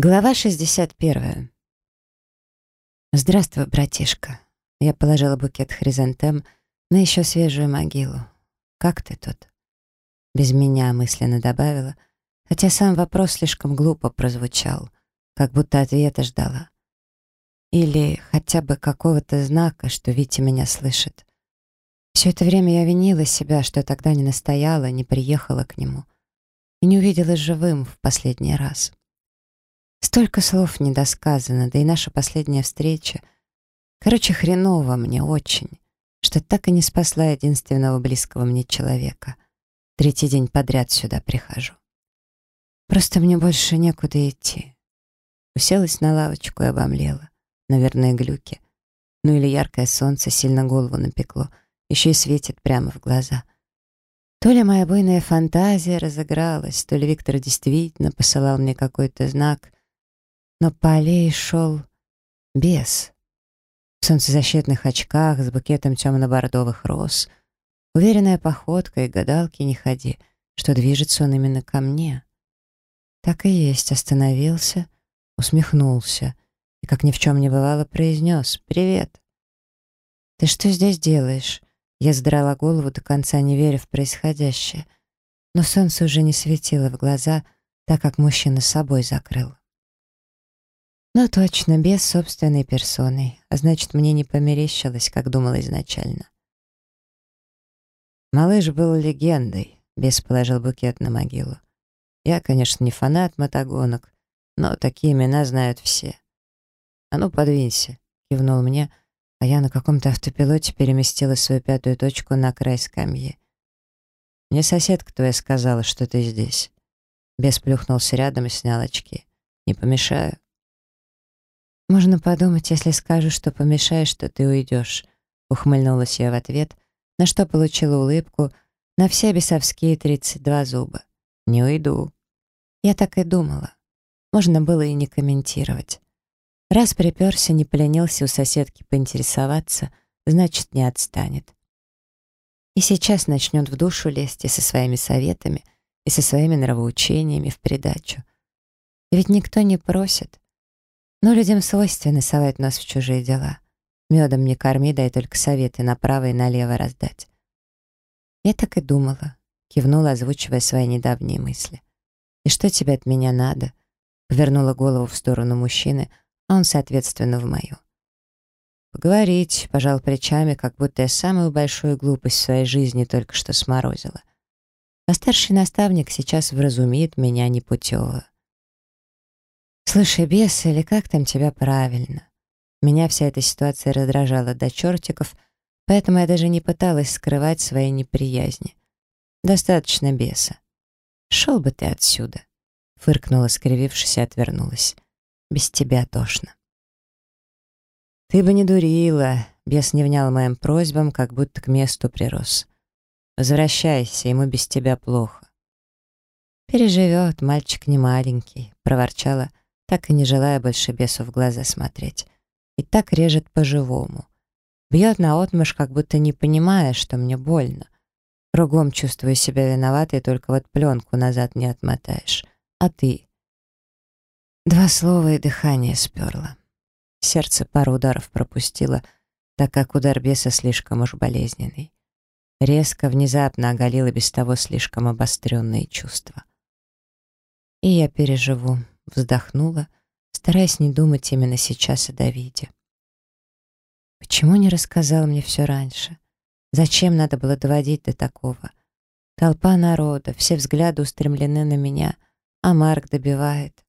Глава 61. «Здравствуй, братишка». Я положила букет хризантем на еще свежую могилу. «Как ты тут?» Без меня мысленно добавила, хотя сам вопрос слишком глупо прозвучал, как будто ответа ждала. Или хотя бы какого-то знака, что Витя меня слышит. Все это время я винила себя, что тогда не настояла, не приехала к нему и не увидела живым в последний раз. Столько слов недосказано, да и наша последняя встреча. Короче, хреново мне очень, что так и не спасла единственного близкого мне человека. Третий день подряд сюда прихожу. Просто мне больше некуда идти. Уселась на лавочку и обомлела. Наверное, глюки. Ну или яркое солнце сильно голову напекло, еще и светит прямо в глаза. То ли моя буйная фантазия разыгралась, то ли Виктор действительно посылал мне какой-то знак — но по аллее шел бес. В солнцезащитных очках с букетом темно-бордовых роз. Уверенная походка и гадалки не ходи, что движется он именно ко мне. Так и есть, остановился, усмехнулся и, как ни в чем не бывало, произнес «Привет». «Ты что здесь делаешь?» Я задрала голову до конца, не веря в происходящее. Но солнце уже не светило в глаза, так как мужчина собой закрыл. Ну точно, без собственной персоны, а значит, мне не померещилось, как думала изначально. Малыш был легендой, бес положил букет на могилу. Я, конечно, не фанат мотогонок, но такие имена знают все. «А ну, подвинься», — кивнул мне, а я на каком-то автопилоте переместила свою пятую точку на край скамьи. «Мне соседка твоя сказала, что ты здесь». Бес плюхнулся рядом и снял очки. «Не помешаю?» «Можно подумать, если скажу, что помешаешь, что ты уйдешь», — ухмыльнулась я в ответ, на что получила улыбку на все бесовские 32 зуба. «Не уйду». Я так и думала. Можно было и не комментировать. Раз приперся, не поленился у соседки поинтересоваться, значит, не отстанет. И сейчас начнет в душу лезть и со своими советами, и со своими нравоучениями в придачу. И ведь никто не просит. Но людям свойственно совать нас в чужие дела. Медом не корми, дай только советы направо и налево раздать. Я так и думала, кивнула, озвучивая свои недавние мысли. «И что тебе от меня надо?» Повернула голову в сторону мужчины, а он, соответственно, в мою. «Поговорить», — пожал плечами, как будто я самую большую глупость в своей жизни только что сморозила. А старший наставник сейчас вразумит меня непутевую. «Слушай, бес, или как там тебя правильно?» Меня вся эта ситуация раздражала до чертиков, поэтому я даже не пыталась скрывать свои неприязни. Достаточно беса. «Шел бы ты отсюда!» Фыркнула, скривившись, и отвернулась. «Без тебя тошно». «Ты бы не дурила!» Бес не внял моим просьбам, как будто к месту прирос. «Возвращайся, ему без тебя плохо». «Переживет, мальчик не маленький», — проворчала, так и не желая больше бесу в глаза смотреть. И так режет по-живому. Бьет наотмашь, как будто не понимая, что мне больно. Кругом чувствую себя виноватой, только вот пленку назад не отмотаешь. А ты? Два слова и дыхание сперло. Сердце пару ударов пропустило, так как удар беса слишком уж болезненный. Резко, внезапно оголило без того слишком обостренные чувства. И я переживу, вздохнула, стараясь не думать именно сейчас о Давиде. Почему не рассказал мне все раньше? Зачем надо было доводить до такого? Толпа народа, все взгляды устремлены на меня, а Марк добивает.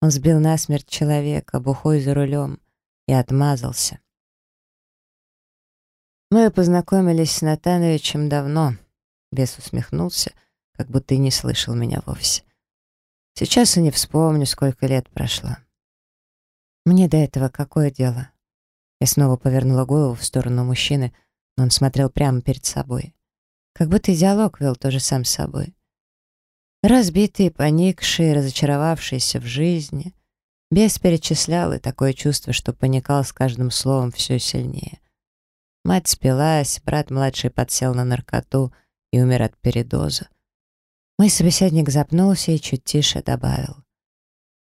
Он сбил насмерть человека, бухой за рулем, и отмазался. Мы познакомились с Натановичем давно. Бес усмехнулся, как будто и не слышал меня вовсе. Сейчас и не вспомню, сколько лет прошло. Мне до этого какое дело? Я снова повернула голову в сторону мужчины, но он смотрел прямо перед собой. Как будто диалог вел тоже сам с собой. Разбитый, поникший, разочаровавшийся в жизни. Бес перечислял, и такое чувство, что паникал с каждым словом все сильнее. Мать спилась, брат младший подсел на наркоту и умер от передоза. Мой собеседник запнулся и чуть тише добавил.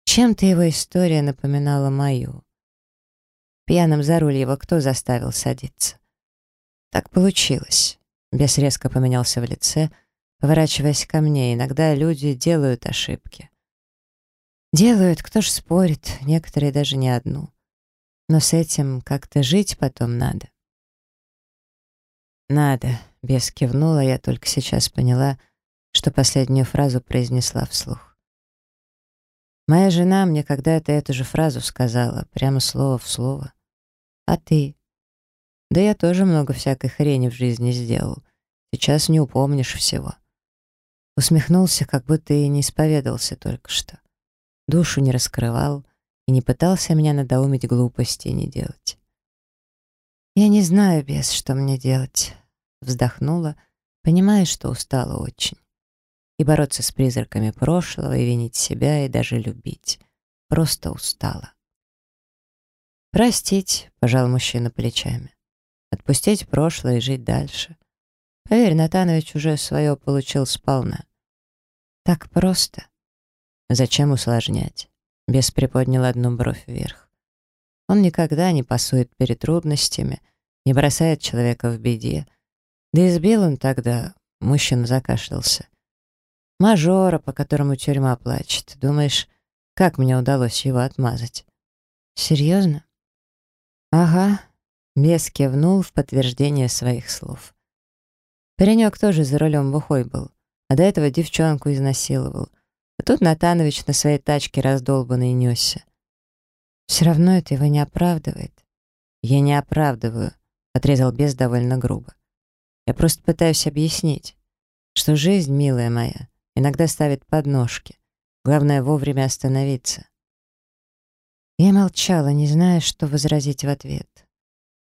Чем-то его история напоминала мою. Пьяным за руль его кто заставил садиться? Так получилось. Бес резко поменялся в лице, поворачиваясь ко мне. Иногда люди делают ошибки. Делают, кто ж спорит, некоторые даже не одну. Но с этим как-то жить потом надо. «Надо», — бес кивнула, я только сейчас поняла, что последнюю фразу произнесла вслух. Моя жена мне когда-то эту же фразу сказала, прямо слово в слово. «А ты?» «Да я тоже много всякой хрени в жизни сделал. Сейчас не упомнишь всего». Усмехнулся, как будто и не исповедовался только что душу не раскрывал и не пытался меня надоумить глупости не делать. «Я не знаю, без что мне делать», — вздохнула, понимая, что устала очень. И бороться с призраками прошлого, и винить себя, и даже любить. Просто устала. «Простить», — пожал мужчина плечами. «Отпустить прошлое и жить дальше. Поверь, Натанович уже свое получил сполна. Так просто. Зачем усложнять? Бес приподнял одну бровь вверх. Он никогда не пасует перед трудностями, не бросает человека в беде. Да избил он тогда, мужчина закашлялся. Мажора, по которому тюрьма плачет. Думаешь, как мне удалось его отмазать? Серьезно? Ага. Бес кивнул в подтверждение своих слов. Паренек тоже за рулем бухой был, а до этого девчонку изнасиловал — а тут Натанович на своей тачке раздолбанный несся. Все равно это его не оправдывает. Я не оправдываю, отрезал бес довольно грубо. Я просто пытаюсь объяснить, что жизнь, милая моя, иногда ставит подножки. Главное вовремя остановиться. Я молчала, не зная, что возразить в ответ.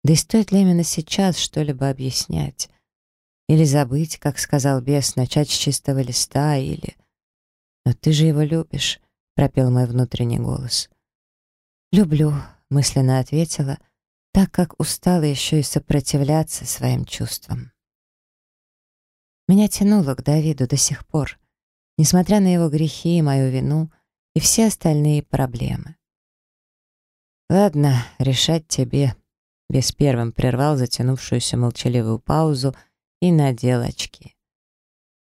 Да и стоит ли именно сейчас что-либо объяснять? Или забыть, как сказал бес, начать с чистого листа, или... «Но ты же его любишь», — пропел мой внутренний голос. «Люблю», — мысленно ответила, так как устала еще и сопротивляться своим чувствам. Меня тянуло к Давиду до сих пор, несмотря на его грехи и мою вину и все остальные проблемы. «Ладно, решать тебе», — без первым прервал затянувшуюся молчаливую паузу и надел очки.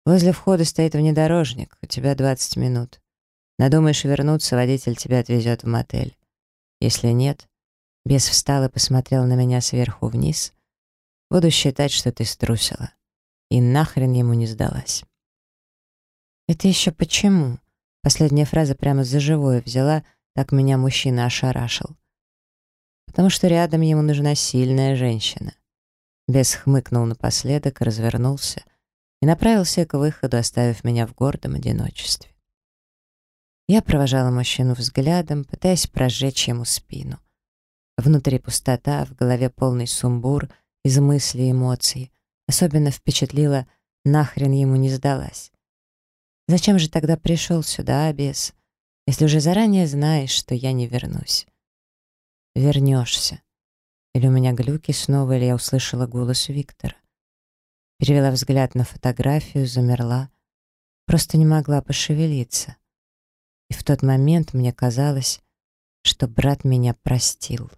Возле входа стоит внедорожник, у тебя 20 минут. Надумаешь вернуться, водитель тебя отвезет в мотель. Если нет, бес встал и посмотрел на меня сверху вниз, буду считать, что ты струсила. И нахрен ему не сдалась. Это еще почему? Последняя фраза прямо за живое взяла, так меня мужчина ошарашил. Потому что рядом ему нужна сильная женщина. Бес хмыкнул напоследок, развернулся и направился к выходу, оставив меня в гордом одиночестве. Я провожала мужчину взглядом, пытаясь прожечь ему спину. Внутри пустота, в голове полный сумбур из мыслей и эмоций. Особенно впечатлила, нахрен ему не сдалась. Зачем же тогда пришел сюда, бес, если уже заранее знаешь, что я не вернусь? Вернешься. Или у меня глюки снова, или я услышала голос Виктора. Перевела взгляд на фотографию, замерла. Просто не могла пошевелиться. И в тот момент мне казалось, что брат меня простил.